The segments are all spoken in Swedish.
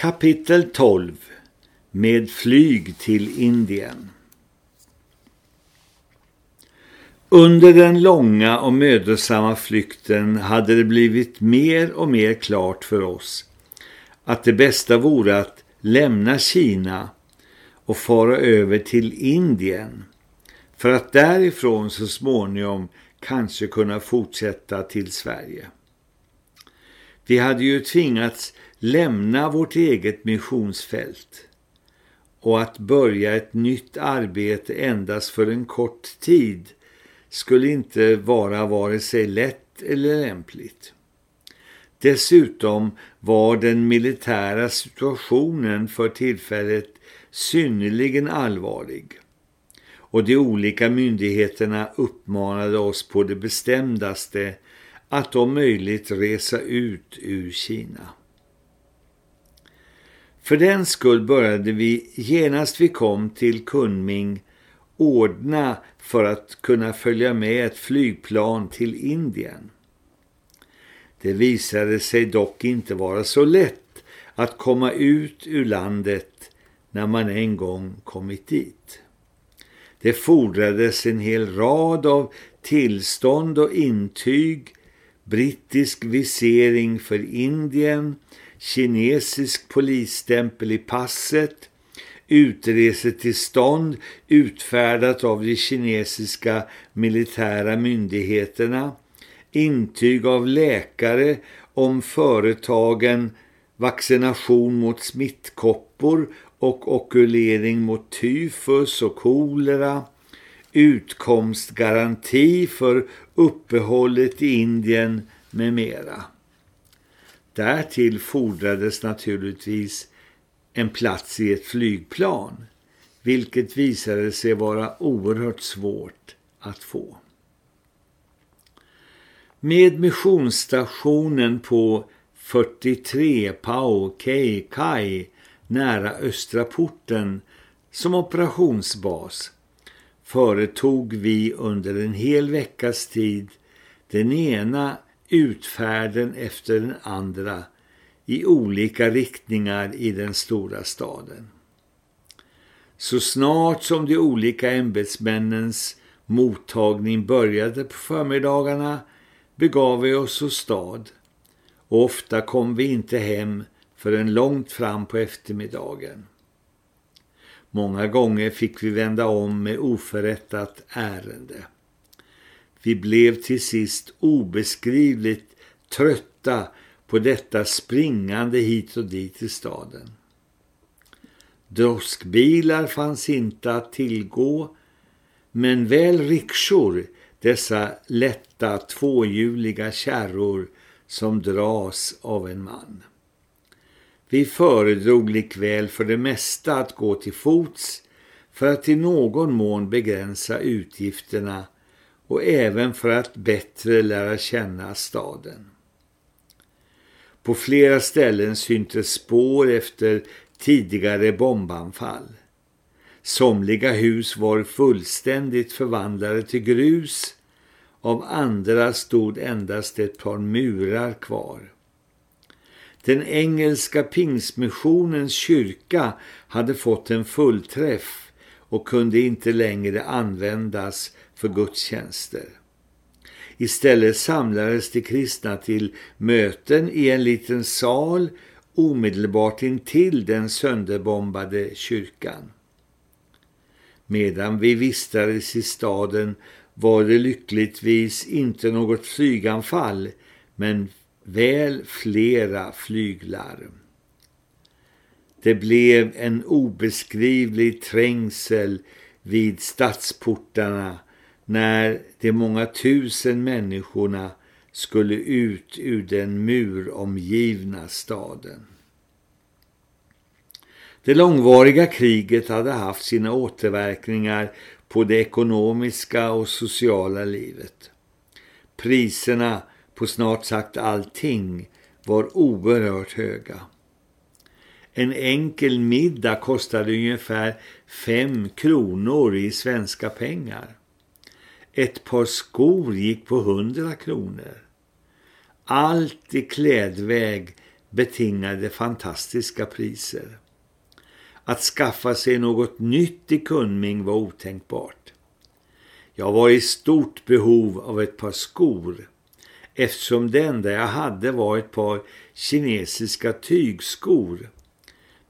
Kapitel 12 Med flyg till Indien Under den långa och mödosamma flykten hade det blivit mer och mer klart för oss att det bästa vore att lämna Kina och fara över till Indien för att därifrån så småningom kanske kunna fortsätta till Sverige. Vi hade ju tvingats lämna vårt eget missionsfält och att börja ett nytt arbete endast för en kort tid skulle inte vara vare sig lätt eller lämpligt. Dessutom var den militära situationen för tillfället synnerligen allvarlig och de olika myndigheterna uppmanade oss på det bestämdaste att om möjligt resa ut ur Kina. För den skull började vi genast vi kom till Kunming ordna för att kunna följa med ett flygplan till Indien. Det visade sig dock inte vara så lätt att komma ut ur landet när man en gång kommit dit. Det fordrades en hel rad av tillstånd och intyg, brittisk visering för Indien, kinesisk polisstämpel i passet, utresetillstånd utfärdat av de kinesiska militära myndigheterna, intyg av läkare om företagen vaccination mot smittkoppor och okulering mot tyfus och kolera, utkomstgaranti för uppehållet i Indien med mera. Därtill fordrades naturligtvis en plats i ett flygplan, vilket visade sig vara oerhört svårt att få. Med missionsstationen på 43 Pau Kei Kai nära Östra porten som operationsbas företog vi under en hel veckas tid den ena utfärden efter den andra i olika riktningar i den stora staden. Så snart som de olika ämbetsmännens mottagning började på förmiddagarna begav vi oss åt stad och ofta kom vi inte hem förrän långt fram på eftermiddagen. Många gånger fick vi vända om med oförrättat ärende. Vi blev till sist obeskrivligt trötta på detta springande hit och dit i staden. Droskbilar fanns inte att tillgå, men väl riksor, dessa lätta tvåhjuliga kärror som dras av en man. Vi föredrog likväl för det mesta att gå till fots för att i någon mån begränsa utgifterna och även för att bättre lära känna staden. På flera ställen syntes spår efter tidigare bombanfall. Somliga hus var fullständigt förvandlade till grus, av andra stod endast ett par murar kvar. Den engelska pingsmissionens kyrka hade fått en fullträff och kunde inte längre användas för gudstjänster. Istället samlades de kristna till möten i en liten sal omedelbart intill den sönderbombade kyrkan. Medan vi vistades i staden var det lyckligtvis inte något flyganfall men väl flera flyglarm. Det blev en obeskrivlig trängsel vid stadsportarna när de många tusen människorna skulle ut ur den muromgivna staden. Det långvariga kriget hade haft sina återverkningar på det ekonomiska och sociala livet. Priserna på snart sagt allting var oerhört höga. En enkel middag kostade ungefär fem kronor i svenska pengar. Ett par skor gick på hundra kronor. Allt i klädväg betingade fantastiska priser. Att skaffa sig något nytt i Kunming var otänkbart. Jag var i stort behov av ett par skor eftersom det enda jag hade var ett par kinesiska tygskor.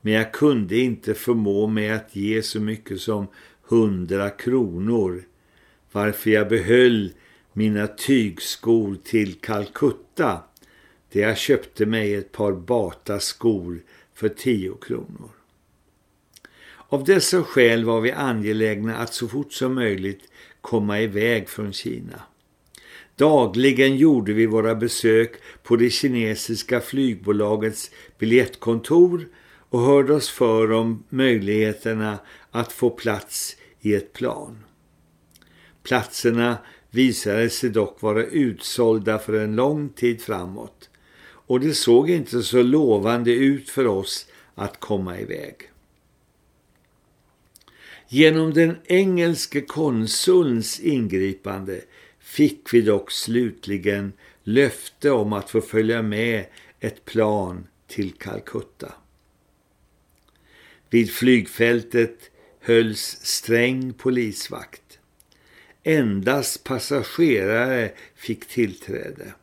Men jag kunde inte förmå mig att ge så mycket som hundra kronor varför jag behöll mina tygskor till Calcutta där jag köpte mig ett par bata skor för tio kronor. Av dessa skäl var vi angelägna att så fort som möjligt komma iväg från Kina. Dagligen gjorde vi våra besök på det kinesiska flygbolagets biljettkontor och hörde oss för om möjligheterna att få plats i ett plan. Platserna visade sig dock vara utsålda för en lång tid framåt och det såg inte så lovande ut för oss att komma iväg. Genom den engelske konsulns ingripande fick vi dock slutligen löfte om att få följa med ett plan till Calcutta. Vid flygfältet hölls sträng polisvakt. Endast passagerare fick tillträde.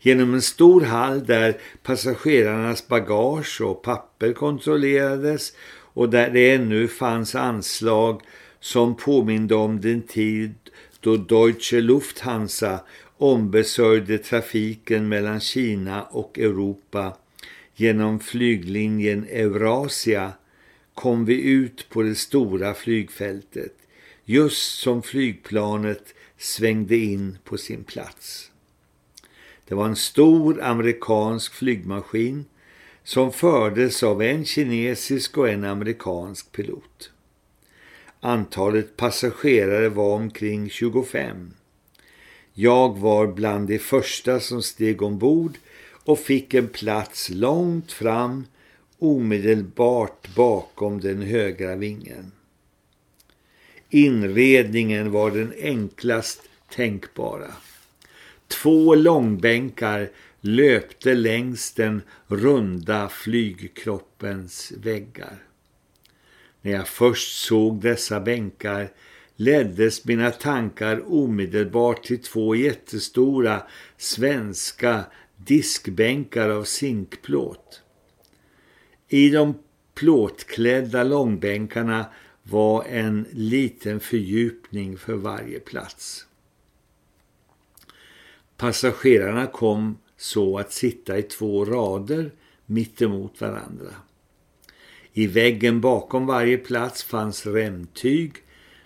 Genom en stor hall där passagerarnas bagage och papper kontrollerades och där det ännu fanns anslag som påminde om den tid då Deutsche Lufthansa ombesörjde trafiken mellan Kina och Europa genom flyglinjen Eurasia kom vi ut på det stora flygfältet just som flygplanet svängde in på sin plats. Det var en stor amerikansk flygmaskin som fördes av en kinesisk och en amerikansk pilot. Antalet passagerare var omkring 25. Jag var bland de första som steg ombord och fick en plats långt fram omedelbart bakom den högra vingen. Inredningen var den enklast tänkbara. Två långbänkar löpte längs den runda flygkroppens väggar. När jag först såg dessa bänkar leddes mina tankar omedelbart till två jättestora svenska diskbänkar av zinkplåt. I de plåtklädda långbänkarna var en liten fördjupning för varje plats. Passagerarna kom så att sitta i två rader mittemot varandra. I väggen bakom varje plats fanns remtyg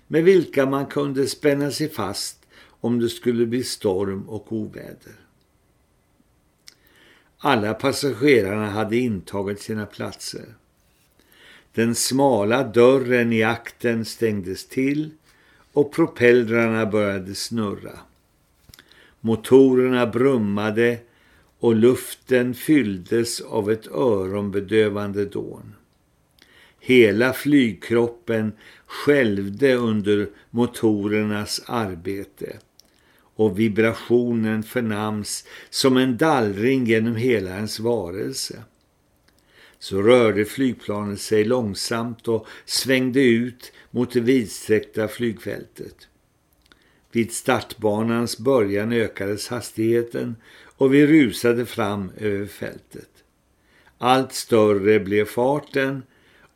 med vilka man kunde spänna sig fast om det skulle bli storm och oväder. Alla passagerarna hade intagit sina platser. Den smala dörren i akten stängdes till och propellrarna började snurra. Motorerna brummade och luften fylldes av ett öronbedövande dån. Hela flygkroppen skälvde under motorernas arbete och vibrationen förnams som en dallring genom hela ens varelse. Så rörde flygplanet sig långsamt och svängde ut mot det vidsträckta flygfältet. Vid startbanans början ökades hastigheten och vi rusade fram över fältet. Allt större blev farten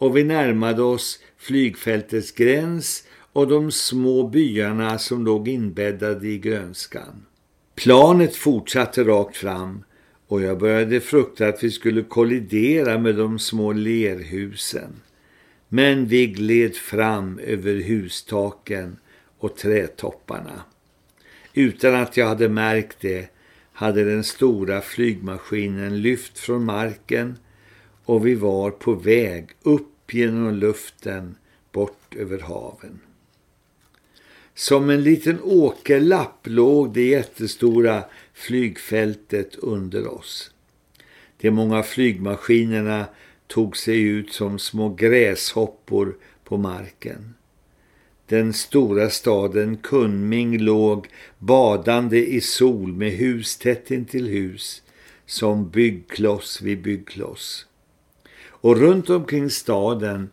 och vi närmade oss flygfältets gräns och de små byarna som låg inbäddade i grönskan. Planet fortsatte rakt fram och jag började frukta att vi skulle kollidera med de små lerhusen. Men vi gled fram över hustaken och trätopparna. Utan att jag hade märkt det hade den stora flygmaskinen lyft från marken och vi var på väg upp genom luften bort över haven. Som en liten åkerlapp låg det jättestora flygfältet under oss. De många flygmaskinerna tog sig ut som små gräshoppor på marken. Den stora staden Kunming låg badande i sol med hus tätt intill hus som byggkloss vid byggkloss. Och runt omkring staden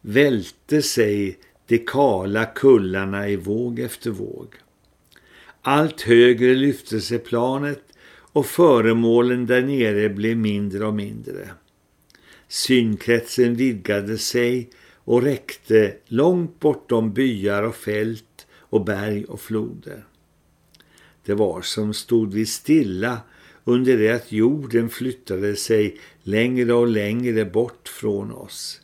välte sig de kala kullarna i våg efter våg. Allt högre lyfte sig planet och föremålen där nere blev mindre och mindre. Synkretsen vidgade sig och räckte långt bortom byar och fält och berg och floder. Det var som stod vi stilla under det att jorden flyttade sig längre och längre bort från oss.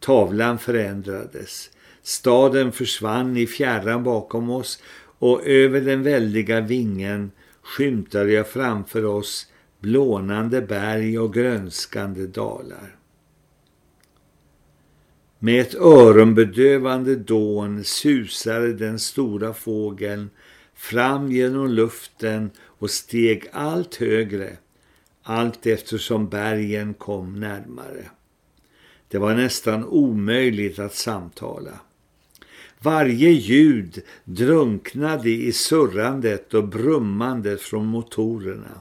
Tavlan förändrades. Staden försvann i fjärran bakom oss och över den väldiga vingen skymtade jag framför oss blånande berg och grönskande dalar. Med ett öronbedövande dån susade den stora fågeln fram genom luften och steg allt högre, allt eftersom bergen kom närmare. Det var nästan omöjligt att samtala. Varje ljud drunknade i surrandet och brummandet från motorerna.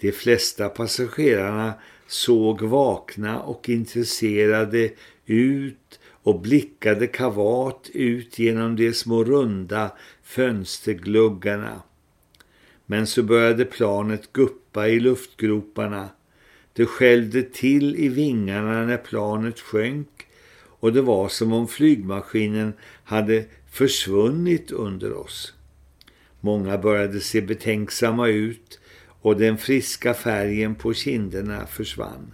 De flesta passagerarna såg vakna och intresserade ut och blickade kavat ut genom de små runda fönstergluggarna. Men så började planet guppa i luftgroparna. Det skällde till i vingarna när planet sjönk och det var som om flygmaskinen hade försvunnit under oss. Många började se betänksamma ut och den friska färgen på kinderna försvann.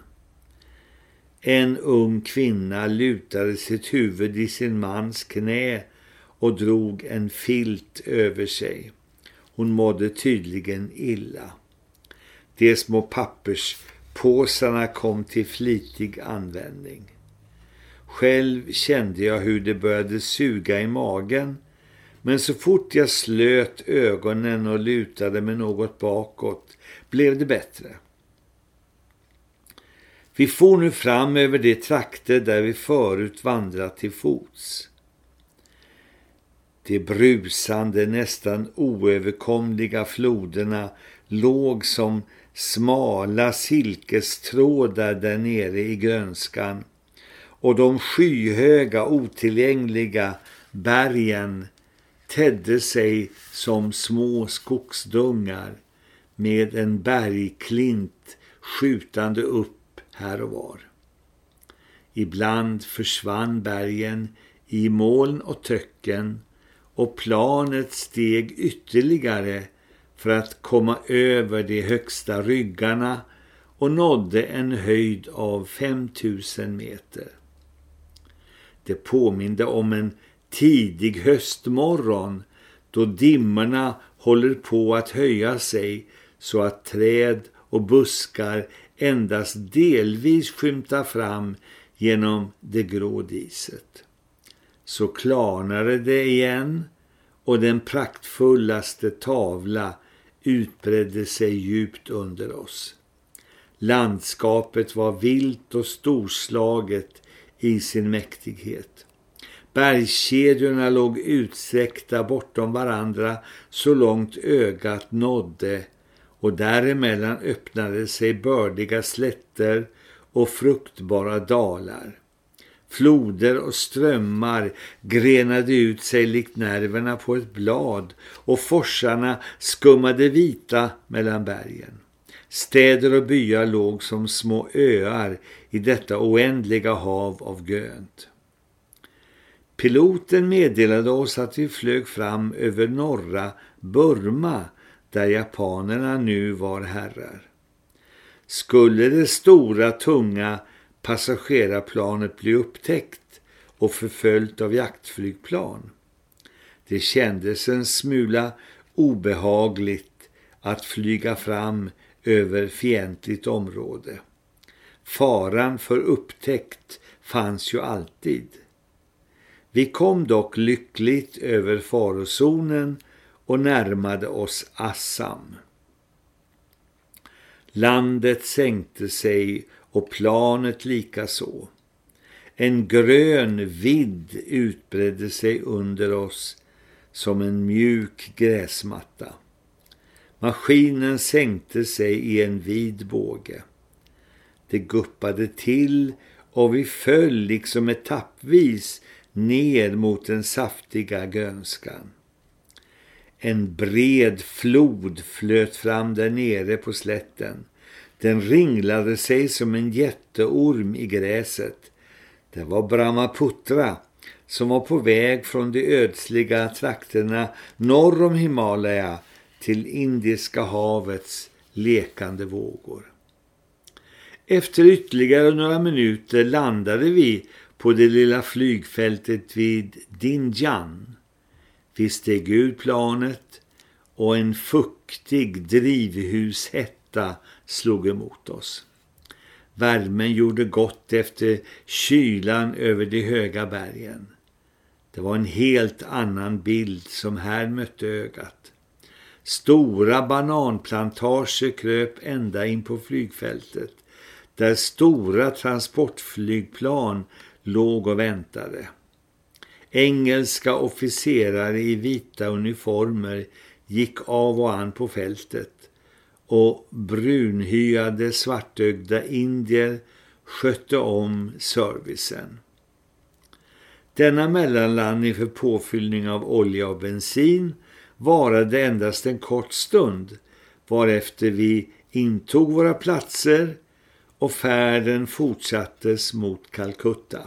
En ung kvinna lutade sitt huvud i sin mans knä och drog en filt över sig. Hon mådde tydligen illa. De små papperspåsarna kom till flitig användning. Själv kände jag hur det började suga i magen men så fort jag slöt ögonen och lutade mig något bakåt blev det bättre. Vi får nu fram över de trakter där vi förut vandrat till fots. De brusande, nästan oöverkomliga floderna låg som smala silkestrådar där nere i grönskan och de skyhöga, otillgängliga bergen tädde sig som små skogsdungar med en bergklint skjutande upp här och var. Ibland försvann bergen i moln och töcken och planet steg ytterligare för att komma över de högsta ryggarna och nådde en höjd av 5000 meter. Det påminde om en tidig höstmorgon då dimmorna håller på att höja sig så att träd och buskar endast delvis skymtar fram genom det grå diset. Så klarnade det igen och den praktfullaste tavla utbredde sig djupt under oss. Landskapet var vilt och storslaget i sin mäktighet. Bergskedjorna låg utsträckta bortom varandra så långt ögat nådde och däremellan öppnade sig bördiga slätter och fruktbara dalar. Floder och strömmar grenade ut sig likt nerverna på ett blad och forsarna skummade vita mellan bergen. Städer och byar låg som små öar i detta oändliga hav av grönt. Piloten meddelade oss att vi flög fram över norra Burma där japanerna nu var herrar. Skulle det stora tunga passagerarplanet bli upptäckt och förföljt av jaktflygplan? Det kändes en smula obehagligt att flyga fram över fientligt område. Faran för upptäckt fanns ju alltid. Vi kom dock lyckligt över farozonen och närmade oss Assam. Landet sänkte sig och planet likaså. En grön vidd utbredde sig under oss som en mjuk gräsmatta. Maskinen sänkte sig i en vid båge. Det guppade till och vi föll liksom etappvis ner mot den saftiga grönskan. En bred flod flöt fram där nere på slätten. Den ringlade sig som en jätteorm i gräset. Det var Brahmaputra som var på väg från de ödsliga trakterna norr om Himalaya till Indiska havets lekande vågor. Efter ytterligare några minuter landade vi på det lilla flygfältet vid Dinjan. Vi steg ur planet och en fuktig drivhushetta slog emot oss. Värmen gjorde gott efter kylan över de höga bergen. Det var en helt annan bild som här mötte ögat. Stora bananplantager kröp ända in på flygfältet där stora transportflygplan låg och väntade. Engelska officerare i vita uniformer gick av och an på fältet och brunhyade svartögda indier skötte om servicen. Denna mellanlandning för påfyllning av olja och bensin varade endast en kort stund varefter vi intog våra platser och färden fortsattes mot Calcutta.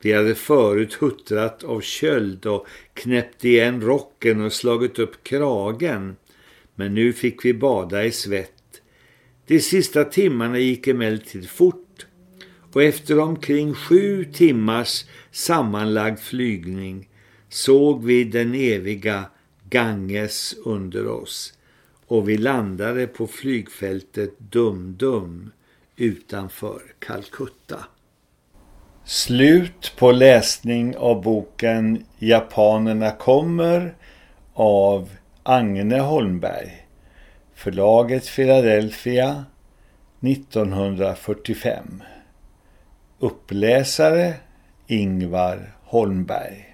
Vi hade förut huttrat av köld och knäppt igen rocken och slagit upp kragen, men nu fick vi bada i svett. De sista timmarna gick emellertid fort och efter omkring sju timmars sammanlagd flygning såg vi den eviga Ganges under oss och vi landade på flygfältet Dum-Dum utanför Calcutta. Slut på läsning av boken Japanerna kommer av Agne Holmberg. Förlaget Philadelphia 1945. Uppläsare Ingvar Holmberg.